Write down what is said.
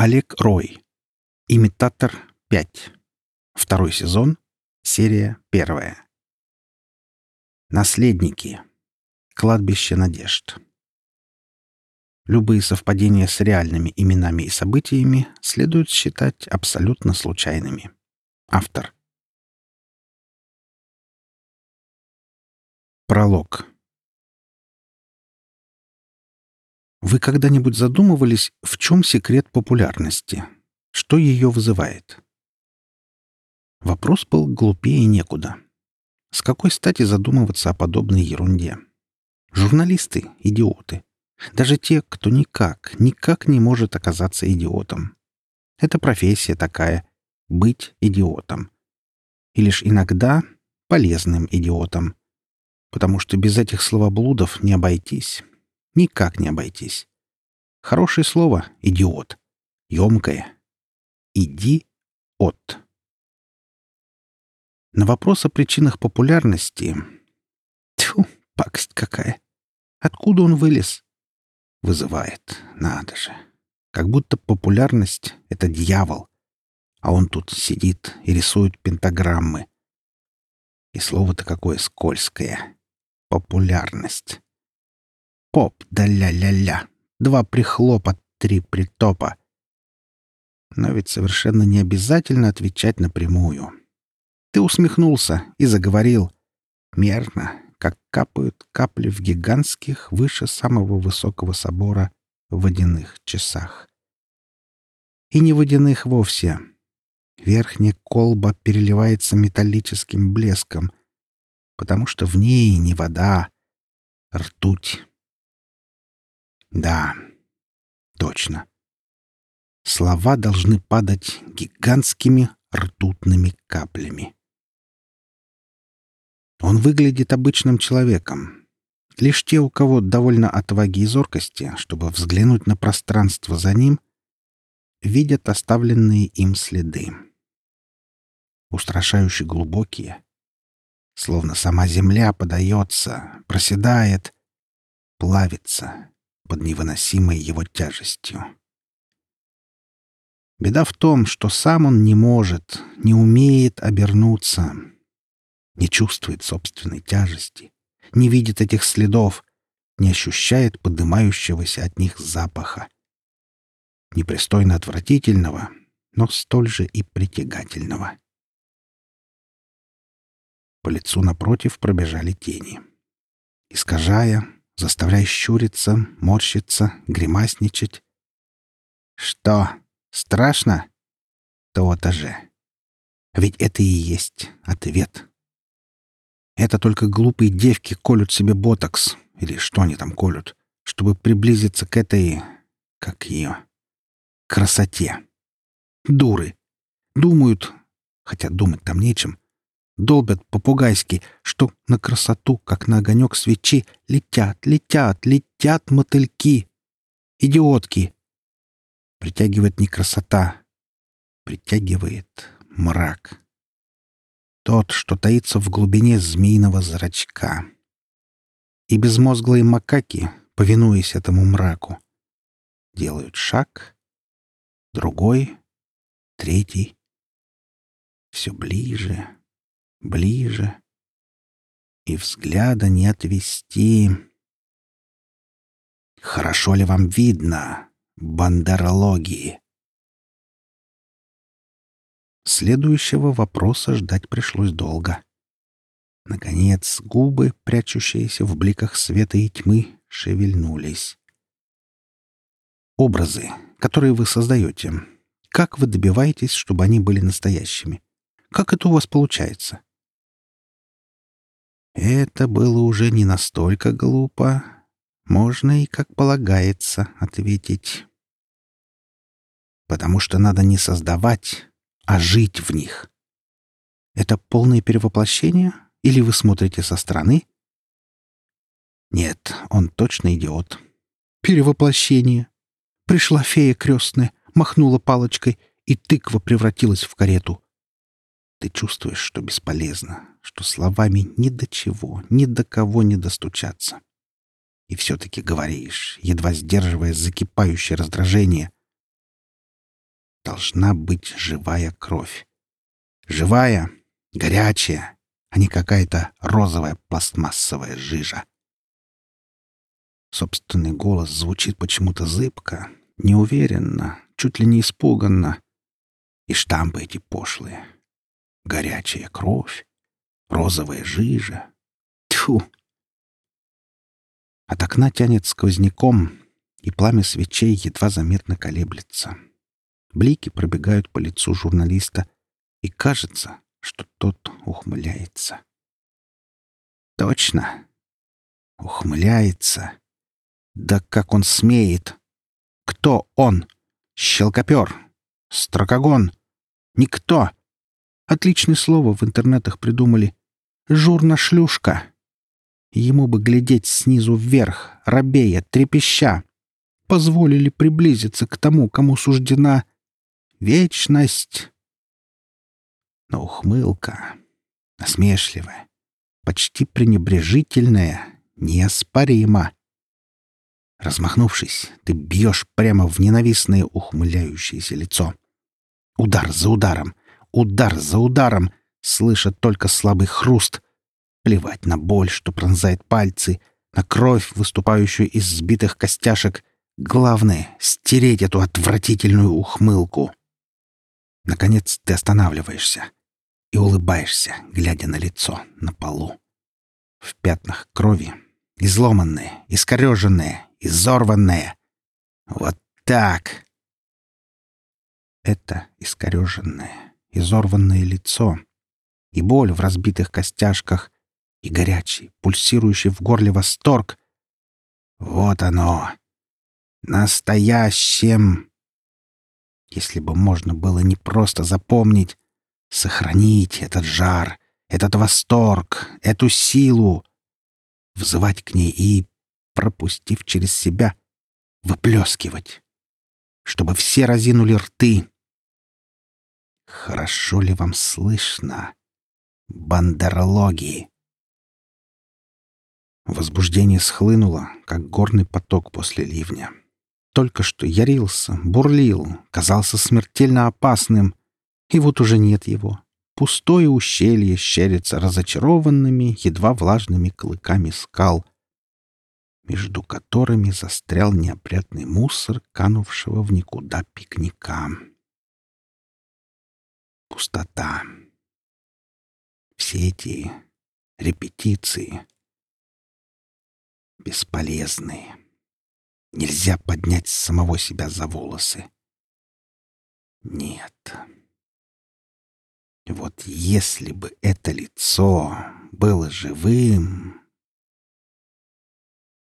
Олег Рой. Имитатор 5. Второй сезон. Серия первая. Наследники. Кладбище надежд. Любые совпадения с реальными именами и событиями следует считать абсолютно случайными. Автор. Пролог. Вы когда-нибудь задумывались, в чем секрет популярности? Что ее вызывает? Вопрос был глупее некуда. С какой стати задумываться о подобной ерунде? Журналисты — идиоты. Даже те, кто никак, никак не может оказаться идиотом. Это профессия такая — быть идиотом. И лишь иногда полезным идиотом. Потому что без этих словоблудов не обойтись. Никак не обойтись. Хорошее слово — идиот. Емкое. Иди от. На вопрос о причинах популярности... Тьфу, пакость какая. Откуда он вылез? Вызывает. Надо же. Как будто популярность — это дьявол. А он тут сидит и рисует пентаграммы. И слово-то какое скользкое. Популярность. Поп да ля-ля-ля. Два прихлопа, три притопа. Но ведь совершенно не обязательно отвечать напрямую. Ты усмехнулся и заговорил. Мерно, как капают капли в гигантских, выше самого высокого собора, водяных часах. И не водяных вовсе. Верхняя колба переливается металлическим блеском, потому что в ней не вода, ртуть. Да, точно. Слова должны падать гигантскими ртутными каплями. Он выглядит обычным человеком. Лишь те, у кого довольно отваги и зоркости, чтобы взглянуть на пространство за ним, видят оставленные им следы. Устрашающе глубокие, словно сама земля подается, проседает, плавится, под невыносимой его тяжестью. Беда в том, что сам он не может, не умеет обернуться, не чувствует собственной тяжести, не видит этих следов, не ощущает поднимающегося от них запаха. Непристойно отвратительного, но столь же и притягательного. По лицу напротив пробежали тени. Искажая, заставляя щуриться, морщиться, гримасничать. «Что, страшно?» «То-то же. Ведь это и есть ответ». Это только глупые девки колют себе ботокс, или что они там колют, чтобы приблизиться к этой... как ее... красоте. Дуры. Думают, хотя думать там нечем, долбят попугайски, что на красоту, как на огонек свечи, летят, летят, летят мотыльки. Идиотки. Притягивает не красота, притягивает мрак. Тот, что таится в глубине змеиного зрачка. И безмозглые макаки, повинуясь этому мраку, делают шаг, другой, третий, все ближе, ближе, и взгляда не отвести. Хорошо ли вам видно, бандерологии? Следующего вопроса ждать пришлось долго. Наконец, губы, прячущиеся в бликах света и тьмы, шевельнулись. Образы, которые вы создаете, как вы добиваетесь, чтобы они были настоящими? Как это у вас получается? Это было уже не настолько глупо. Можно и, как полагается, ответить. Потому что надо не создавать, а жить в них. Это полное перевоплощение? Или вы смотрите со стороны? Нет, он точно идиот. Перевоплощение. Пришла фея крестная, махнула палочкой, и тыква превратилась в карету. Ты чувствуешь, что бесполезно, что словами ни до чего, ни до кого не достучаться. И все-таки говоришь, едва сдерживая закипающее раздражение. должна быть живая кровь. Живая, горячая, а не какая-то розовая пластмассовая жижа. Собственный голос звучит почему-то зыбко, неуверенно, чуть ли не испуганно. И штампы эти пошлые. Горячая кровь, розовая жижа. Тьфу! От окна тянет сквозняком, и пламя свечей едва заметно колеблется. Блики пробегают по лицу журналиста, и кажется, что тот ухмыляется. Точно. Ухмыляется. Да как он смеет! Кто он? Щелкопер? Строкогон? Никто! Отличное слово в интернетах придумали. Журна-шлюшка. Ему бы глядеть снизу вверх, робея, трепеща. Позволили приблизиться к тому, кому суждена вечность. Но ухмылка, насмешливая, почти пренебрежительная, неоспорима. Размахнувшись, ты бьешь прямо в ненавистное ухмыляющееся лицо. Удар за ударом, удар за ударом, слыша только слабый хруст. Плевать на боль, что пронзает пальцы, на кровь, выступающую из сбитых костяшек. Главное — стереть эту отвратительную ухмылку. Наконец ты останавливаешься и улыбаешься, глядя на лицо на полу. В пятнах крови, изломанное, искореженное, изорванное. Вот так. Это искореженное, изорванное лицо и боль в разбитых костяшках, и горячий, пульсирующий в горле восторг. Вот оно. Настоящим. Если бы можно было не просто запомнить, сохранить этот жар, этот восторг, эту силу, взывать к ней и, пропустив через себя, выплескивать, чтобы все разинули рты. Хорошо ли вам слышно? Бандерологи. Возбуждение схлынуло, как горный поток после ливня. Только что ярился, бурлил, казался смертельно опасным, и вот уже нет его. Пустое ущелье щерится разочарованными, едва влажными клыками скал, между которыми застрял неопрятный мусор, канувшего в никуда пикника. Пустота. Все эти репетиции бесполезные. Нельзя поднять самого себя за волосы. Нет. Вот если бы это лицо было живым,